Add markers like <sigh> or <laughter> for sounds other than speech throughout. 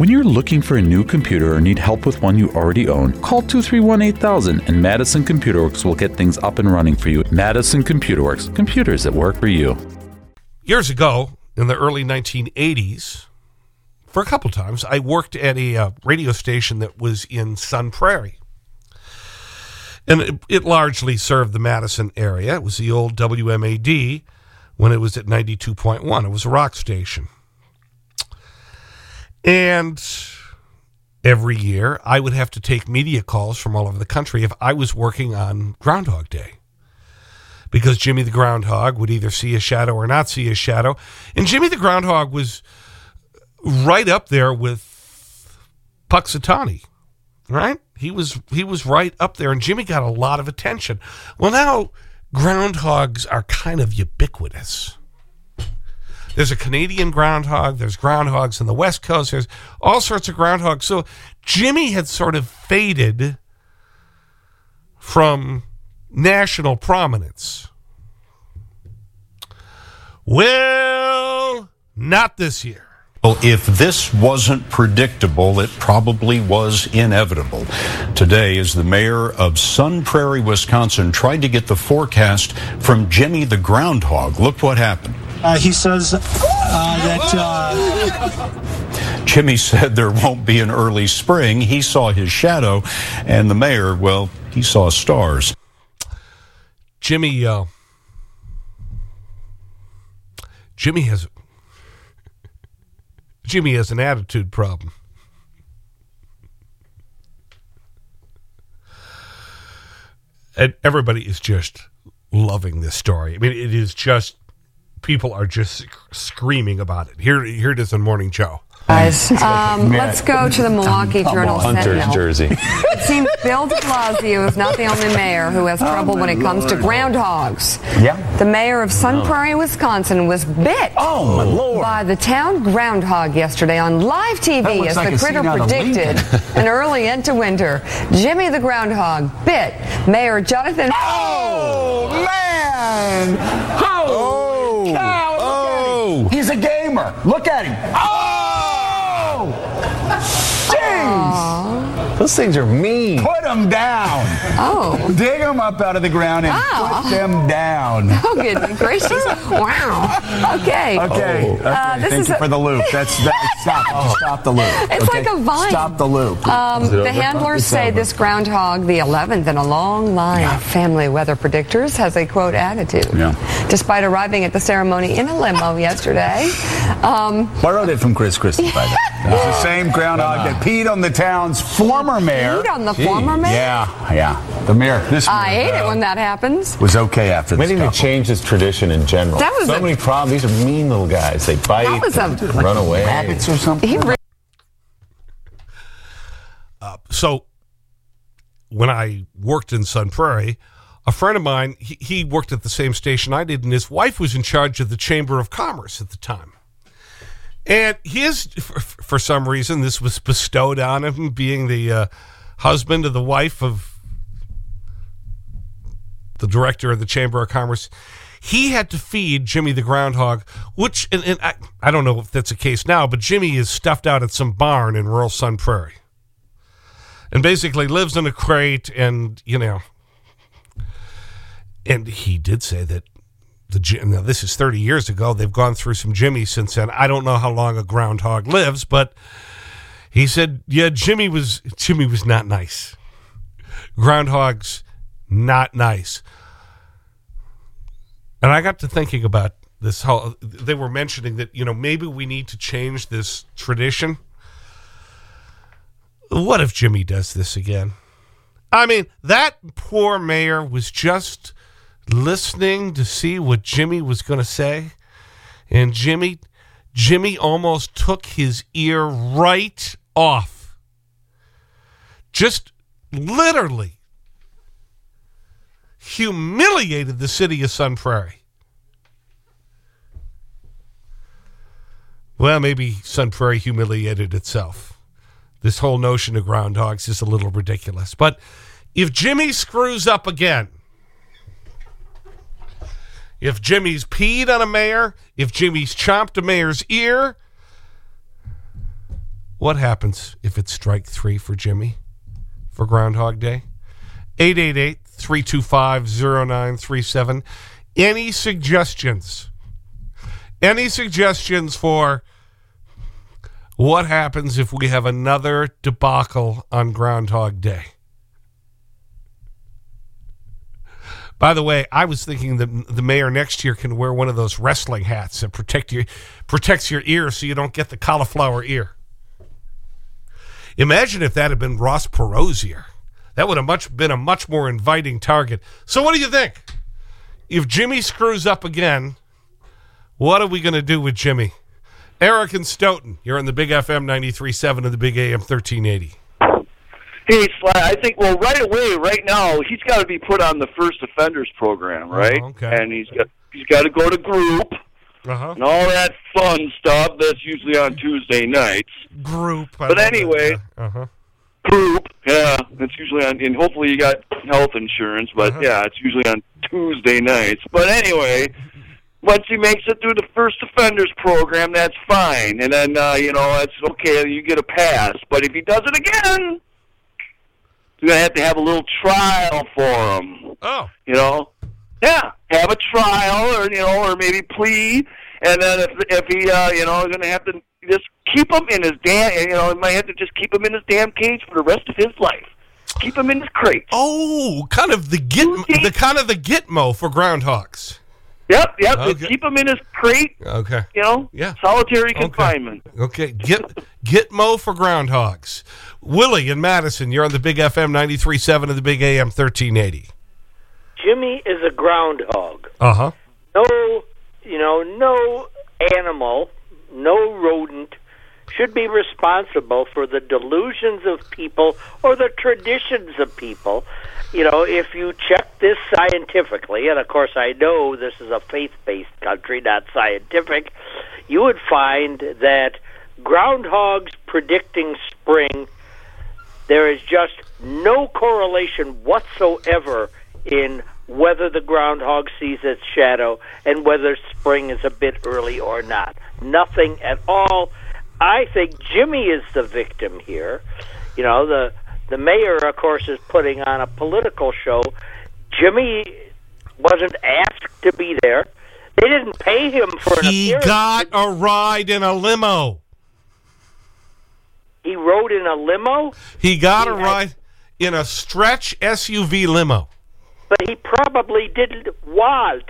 When you're looking for a new computer or need help with one you already own, call 231 8000 and Madison Computer Works will get things up and running for you. Madison Computer Works, computers that work for you. Years ago, in the early 1980s, for a couple times, I worked at a uh, radio station that was in Sun Prairie. And it, it, largely served the Madison area. It was the old WMAD when it was at 92.1. It was a rock station. And every year, I would have to take media calls from all over the country if I was working on Groundhog Day. Because Jimmy the Groundhog would either see a shadow or not see a shadow. And Jimmy the Groundhog was right up there with Punxsutawney, right? He was, he was right up there, and Jimmy got a lot of attention. Well, now groundhogs are kind of ubiquitous. There's a Canadian groundhog. There's groundhogs in the West Coast. There's all sorts of groundhogs. So Jimmy had sort of faded from national prominence. Well, not this year. Well, if this wasn't predictable, it probably was inevitable. Today, as the mayor of Sun Prairie, Wisconsin, tried to get the forecast from Jimmy the Groundhog, look what happened. Uh, he says uh, that. Uh... Jimmy said there won't be an early spring. He saw his shadow, and the mayor, well, he saw stars. Jimmy, uh, Jimmy has Jimmy has an attitude problem. And everybody is just loving this story. I mean, it is just, people are just screaming about it. Here, here it is on Morning Joe. Guys, <laughs> um, let's go to the Milwaukee Journal Hunter's Sentinel. jersey. It seems Bill de Blasio is not the only mayor who has trouble when it comes to groundhogs. Yeah. The mayor of Sun Prairie, Wisconsin was bit Oh, my Lord. by the town groundhog yesterday on live TV as like the critter scene out of predicted an early end to winter. Jimmy the groundhog bit Mayor Jonathan. Oh, man! Oh! Cow, look at him. He's a gamer. Look at him. Oh! oh! Jeez! Those things are mean. Put them down. Oh. Dig them up out of the ground and Wow. put them down. <laughs> Oh, goodness gracious. Wow. Okay. Okay. okay. Uh, this Thank is you a- for the loop. That's that. Stop. <laughs> Stop the loop. It's okay? like a vine. Stop the loop. Um, the handlers say over. this groundhog, the 11th in a long line of family weather predictors, has a quote attitude. Yeah. Despite arriving at the ceremony in a limo <laughs> yesterday, um, Borrowed it from Chris Christie, by the way. It's the same groundhog that peed on the town's former mayor. peed on the former mayor? Yeah, yeah. The mayor. This I mayor, hate it uh, when that happens. was okay after We this. need to couple. change this tradition in general. That was so a- many problems. These are mean little guys. They bite, That was a- and run away. Rabbits or something. He re- so when I worked in Sun Prairie, a friend of mine, he, he worked at the same station I did, and his wife was in charge of the Chamber of Commerce at the time. And his, for, for some reason, this was bestowed on him, being the uh, husband of the wife of the director of the Chamber of Commerce. He had to feed Jimmy the groundhog, which, and, and I, I don't know if that's the case now, but Jimmy is stuffed out at some barn in rural Sun Prairie and basically lives in a crate and you know and he did say that the now this is 30 years ago they've gone through some jimmy since then i don't know how long a groundhog lives but he said yeah jimmy was jimmy was not nice groundhogs not nice and i got to thinking about this whole they were mentioning that you know maybe we need to change this tradition what if Jimmy does this again? I mean, that poor mayor was just listening to see what Jimmy was going to say. And Jimmy, Jimmy almost took his ear right off. Just literally humiliated the city of Sun Prairie. Well, maybe Sun Prairie humiliated itself. This whole notion of groundhogs is a little ridiculous. But if Jimmy screws up again, if Jimmy's peed on a mayor, if Jimmy's chomped a mayor's ear, What happens if it's strike three for Jimmy for Groundhog Day? 888-325-0937. Any suggestions? Any suggestions for what happens if we have another debacle on Groundhog Day? By the way, I was thinking that the mayor next year can wear one of those wrestling hats that protect you, protects your ear so you don't get the cauliflower ear. Imagine if that had been Ross Perot's ear. That would have much been a much more inviting target. So what do you think? If Jimmy screws up again, what are we going to do with Jimmy? Eric and Stoughton, you're on the Big FM 93.7 and the Big AM 1380. Hey, Sly, I think, well, right away, right now, he's got to be put on the first offenders program, right? Oh, okay. And he's got he's got to go to group Uh-huh. and all that fun stuff that's usually on Tuesday nights. Group. I But anyway- Uh-huh. Group, yeah, it's usually on, and hopefully you got health insurance, but Uh-huh. yeah, it's usually on Tuesday nights. But anyway, once he makes it through the first offenders program, that's fine, and then uh, you know that's okay. You get a pass. But if he does it again, you're gonna have to have a little trial for him. Oh. You know, yeah, have a trial, or you know, or maybe plea, and then if if he, uh, you know, is gonna have to just keep him in his damn, you know, he might have to just keep him in his damn cage for the rest of his life. Keep him in his crate. Oh, kind of the git, the kind of the Gitmo for groundhogs. Yep, yep. Okay. Keep him in his crate. Okay. You know, Yeah. solitary confinement. Okay. Git, Gitmo for groundhogs. Willie and Madison, you're on the Big FM 93.7 and the Big AM 1380. Jimmy is a groundhog. Uh-huh. No, you know, no animal, no rodent should be responsible for the delusions of people or the traditions of people. You know, if you check this scientifically, and of course I know this is a faith based country, not scientific, you would find that groundhogs predicting spring, there is just no correlation whatsoever in whether the groundhog sees its shadow and whether spring is a bit early or not. Nothing at all. I think Jimmy is the victim here. You know, the the mayor, of course, is putting on a political show. Jimmy wasn't asked to be there. They didn't pay him for an He appearance. got a ride in a limo. he rode in a limo, He got a He had- ride in a stretch SUV limo. But he probably didn't want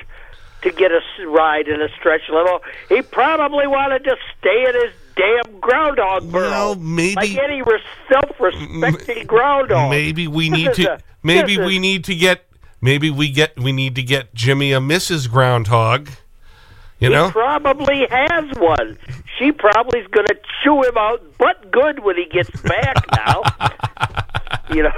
to get a ride in a stretch limo. He probably wanted to stay in his damn groundhog burrow. Well, maybe- like any res- self-respecting groundhog. Maybe we This need to a- maybe we is- need to get maybe we get we need to get Jimmy a Mrs. Groundhog. You He probably has one. She probably is going to chew him out butt good when he gets back now. <laughs> you know,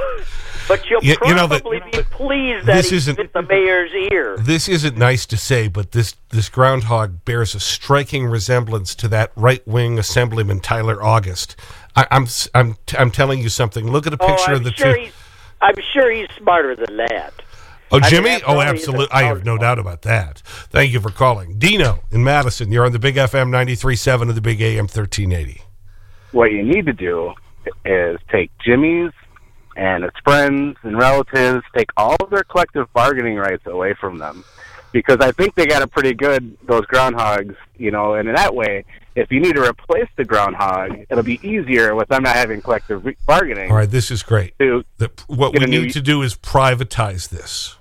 but you'll You- you know probably be pleased that this he isn't- the mayor's ear. This isn't nice to say, but this this groundhog bears a striking resemblance to that right-wing assemblyman Tyler August. I, I'm s- I'm t- I'm telling you something. Look at a oh, picture oh, of the sure two. I'm sure he's smarter than that. Oh, I mean, Jimmy? oh, all, he's a absolutely. I have no doubt about that. Thank you for calling. Dino in Madison. You're on the Big FM 93.7 of the Big AM 1380. what you need to do is take Jimmy's and his friends and relatives, take all of their collective bargaining rights away from them. Because I think they got it pretty good, those groundhogs, you know, and in that way, if you need to replace the groundhog, it'll be easier with them not having collective bargaining. All right, this is great. To The, what we need to do is privatize this.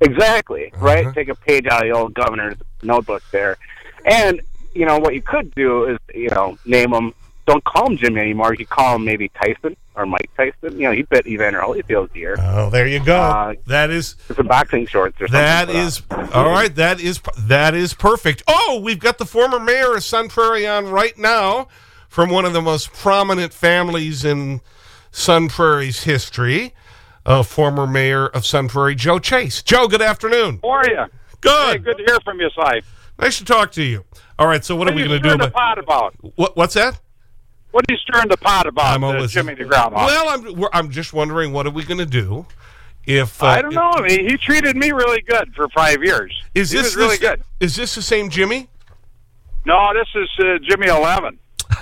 Exactly, Uh-huh. right? Take a page out of the old governor's notebook there. And, you know, what you could do is, you know, name him, don't call him Jimmy anymore. You could call him maybe Tyson or Mike Tyson. You know, he bit Evander Holyfield's ear. Oh, there you go. Uh, that is Some boxing shorts or something. that is <laughs> all right. That is that is perfect. Oh, we've got the former mayor of Sun Prairie on right now from one of the most prominent families in Sun Prairie's history. Uh, former mayor of Sun Prairie, Joe Chase. Joe, good afternoon. How are you? Good. Hey, good to hear from you, Si. Nice to talk to you. All right, so what, are we going to do stirring the pot about? what? What's that? What are you stirring the pot about, I'm uh, Jimmy the Groundhog? Well, I'm I'm just wondering what are we going to do if uh, I don't know. He, he treated me really good for five years. Is he this really this- good? Is this the same Jimmy? No, this is uh, Jimmy Eleven.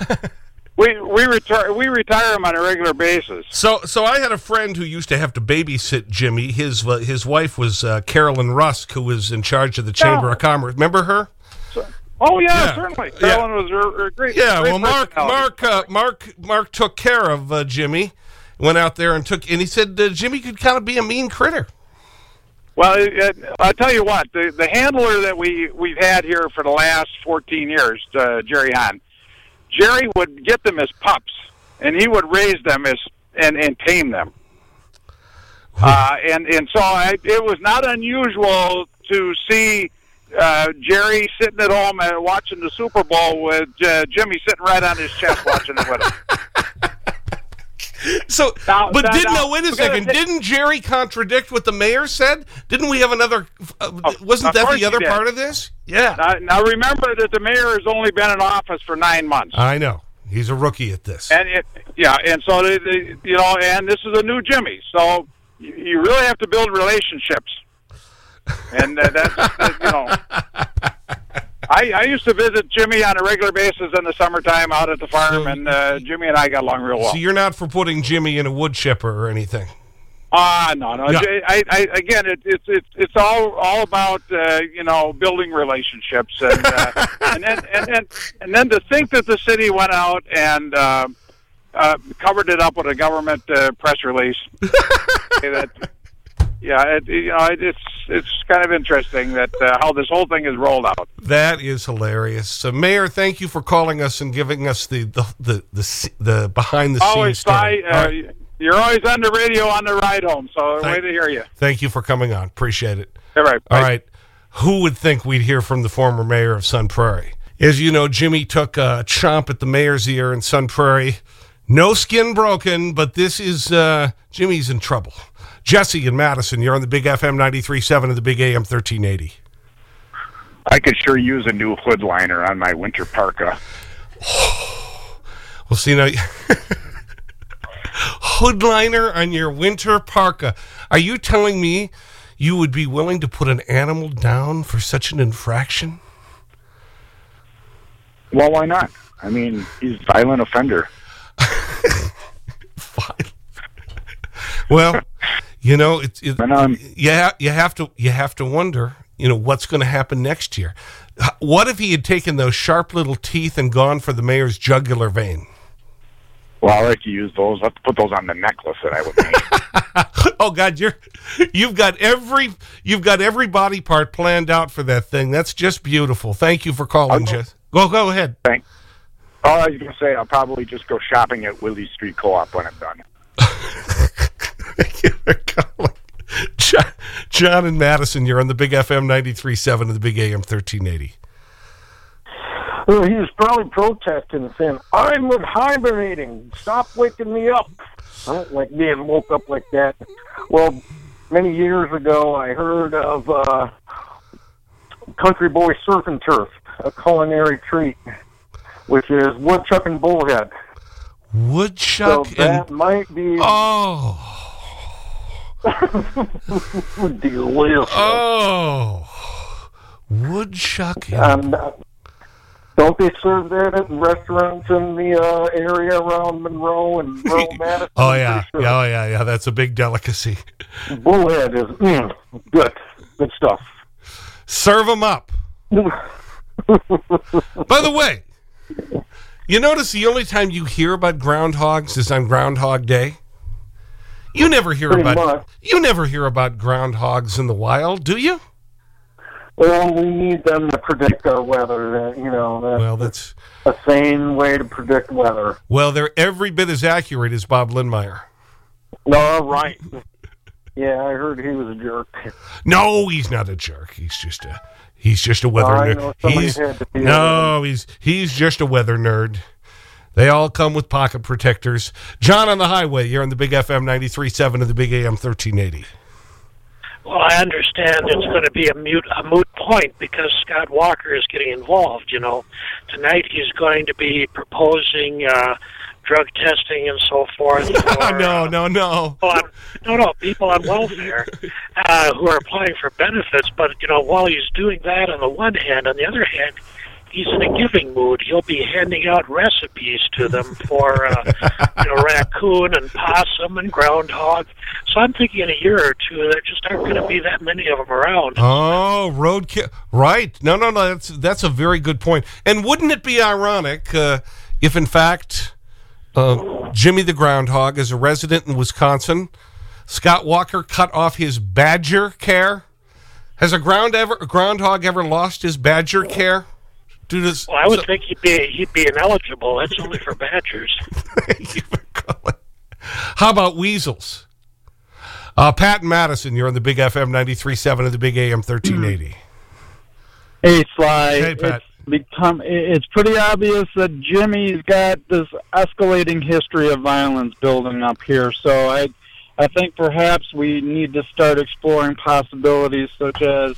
<laughs> we we retire we retire him on a regular basis. So, so I had a friend who used to have to babysit Jimmy. His, uh, his wife was uh, Carolyn Rusk, who was in charge of the Chamber of Commerce. Remember her? Oh yeah, Yeah. certainly. Yeah. Carolyn was a, a great. Yeah, great well, Mark. Mark, uh, Mark, Mark took care of uh, Jimmy. Went out there and took, and he said uh, Jimmy could kind of be a mean critter. Well, I'll tell you what. The the handler that we we've had here for the last 14 years, uh, Jerry Hahn, Jerry would get them as pups, and he would raise them as and and tame them. Uh, and and so I, it was not unusual to see uh, Jerry sitting at home and watching the Super Bowl with uh, Jimmy sitting right on his chest watching it with him. <laughs> So, but didn't, now, no, wait a second. Didn't Jerry contradict what the mayor said? Didn't we have another, uh, wasn't that the other part of this? Yeah. Now, now remember that the mayor has only been in office for nine months. I know. He's a rookie at this. And it, yeah, and so they, they, you know, and this is a new Jimmy, so you, really have to build relationships, and uh, that's uh, you know. <laughs> I, I used to visit Jimmy on a regular basis in the summertime out at the farm, and uh, Jimmy and I got along real well. So you're not for putting Jimmy in a wood chipper or anything? Ah, no, no. Yeah. I, I, again, it, it's it's it's all all about uh, you know building relationships, and uh, <laughs> and then and then and then to think that the city went out and uh, uh, covered it up with a government uh, press release. <laughs> that, yeah, it, you know, it, it's it's kind of interesting that uh, how this whole thing is rolled out. That is hilarious. So, Mayor, thank you for calling us and giving us the the the the, the behind the scenes Always story. uh, you're always on the radio on the ride home, so Thank- way to hear you. Thank you for coming on. Appreciate it. All right, All right. Who would think we'd hear from the former mayor of Sun Prairie? As you know, Jimmy took a chomp at the mayor's ear in Sun Prairie. No skin broken, but this is, uh, Jimmy's in trouble. Jesse in Madison, you're on the Big FM 93.7 and the Big AM 1380. I could sure use a new hood liner on my winter parka. <sighs> Well, see, now, <laughs> hoodliner on your winter parka. Are you telling me you would be willing to put an animal down for such an infraction? Well, why not? I mean, he's a violent offender. <laughs> Well, you know, it's it, um, yeah, you have to you have to wonder, you know, what's going to happen next year. What if he had taken those sharp little teeth and gone for the mayor's jugular vein? Well, I like to use those. Let's put those on the necklace that I would make. <laughs> oh God, you're you've got every you've got every body part planned out for that thing. That's just beautiful. Thank you for calling, Jess. Go go ahead. Thanks. All I was going to say, I'll probably just go shopping at Willy Street Co-op when I'm done. <laughs> <laughs> John, John and Madison, you're on the Big FM 93.7 and the Big AM 1380. Well, he was probably protesting saying, I'm hibernating. Stop waking me up. I don't like being woke up like that. Well, many years ago, I heard of uh, Country Boy Surf and Turf, a culinary treat, which is woodchuck and bullhead. Woodchuck so that and... might be Oh. <laughs> delicious. Oh. Woodchuck and... Uh, don't they serve that at restaurants in the uh, area around Monroe and rural <laughs> Madison? Oh, yeah. yeah. Oh, yeah, yeah. That's a big delicacy. Bullhead is mm, good. Good stuff. Serve them up. <laughs> By the way, you notice the only time you hear about groundhogs is on Groundhog Day? You never hear about much. you never hear about groundhogs in the wild, do you? Well, we need them to predict our weather. You know, that's, Well, that's a sane way to predict weather. well, they're every bit as accurate as Bob Lindmeier. No, right. Yeah, I heard he was a jerk. No, he's not a jerk. He's just a he's just a weather I nerd. He's, had to be no, he's he's just a weather nerd. They all come with pocket protectors. John on the highway, you're on the Big FM 93.7 and the Big AM 1380. Well, I understand it's going to be a mute a moot point because Scott Walker is getting involved. You know, tonight he's going to be proposing uh, drug testing and so forth. <laughs> For, no, no, no. people on, no, no, people on welfare uh, who are applying for benefits. But you know, while he's doing that on the one hand, on the other hand, he's in a giving mood. He'll be handing out recipes to them for uh, you know raccoon and possum and groundhog. So I'm thinking in a year or two there just aren't going to be that many of them around. Oh, roadkill. Right. No, no, no. That's, that's a very good point. And wouldn't it be ironic uh, if, in fact, uh, Jimmy the Groundhog is a resident in Wisconsin, Scott Walker cut off his badger care? Has a, ground ever, a groundhog ever lost his badger care? Do this, well, I would so, think he'd be, he'd be ineligible. That's only for badgers. <laughs> Thank you for calling. How about weasels? Uh, Pat and Madison, you're on the Big FM 93.7 of the Big AM 1380. <clears throat> Hey, Sly. Hey, Pat. It's, become, it's pretty obvious that Jimmy's got this escalating history of violence building up here. So I, I think perhaps we need to start exploring possibilities such as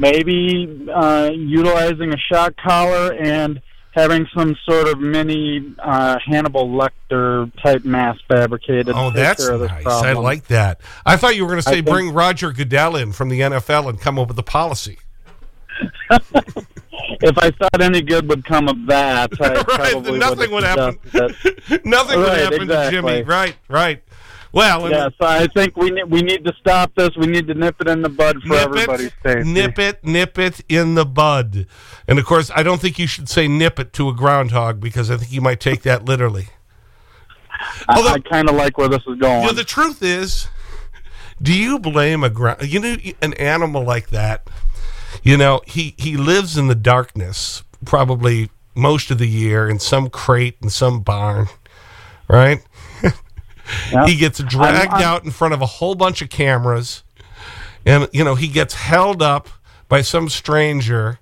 maybe uh, utilizing a shock collar and having some sort of mini uh, Hannibal Lecter type mask fabricated. Oh, that's nice. Problem. I like that. I thought you were going to say bring Roger Goodell in from the NFL and come up with a policy. <laughs> if I thought any good would come of that, I <laughs> right, probably <laughs> nothing would happen. nothing right, would happen exactly. to Jimmy. Right, right. Well, yeah, so I think we need, we need to stop this. We need to nip it in the bud for everybody's safety. Nip it, nip it in the bud. And of course, I don't think you should say nip it to a groundhog because I think you might take that literally. Although, I, I kind of like where this is going. You know, the truth is, do you blame a ground, you know, an animal like that? You know, he, he lives in the darkness probably most of the year in some crate in some barn, right? Yep. He gets dragged I'm, I'm, out in front of a whole bunch of cameras. And, you know, he gets held up by some stranger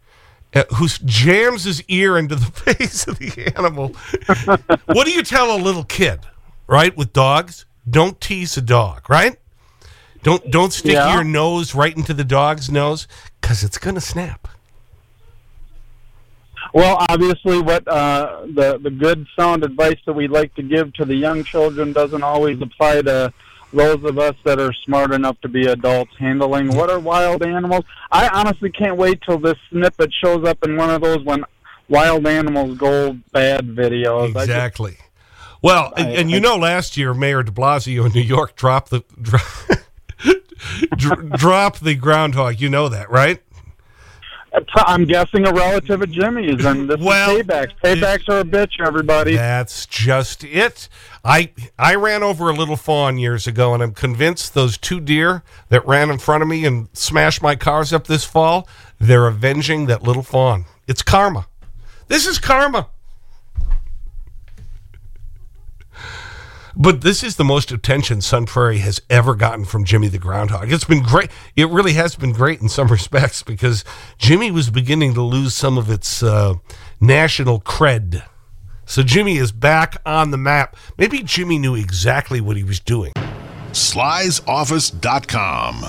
uh, who jams his ear into the <laughs> face of the animal. what do you tell a little kid, right, with dogs? Don't tease a dog, right? Don't, don't stick yeah. your nose right into the dog's nose because it's going to snap. Well, obviously, what uh, the the good sound advice that we like to give to the young children doesn't always apply to those of us that are smart enough to be adults handling what are wild animals. I honestly can't wait till this snippet shows up in one of those when wild animals go bad videos. Exactly. Just, well, I, and, you know, last year Mayor De Blasio in New York dropped the <laughs> <laughs> dropped the groundhog. You know that, right? I'm guessing a relative of Jimmy's, and this <laughs> well, is paybacks. Paybacks are a bitch, everybody. That's just it. I I ran over a little fawn years ago, and I'm convinced those two deer that ran in front of me and smashed my cars up this fall, they're avenging that little fawn. It's karma. This is karma. But this is the most attention Sun Prairie has ever gotten from Jimmy the Groundhog. It's been great. It really has been great in some <laughs> respects because Jimmy was beginning to lose some of its uh, national cred. So Jimmy is back on the map. Maybe Jimmy knew exactly what he was doing. Sly'sOffice.com.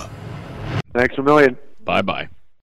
Thanks a million. Bye bye.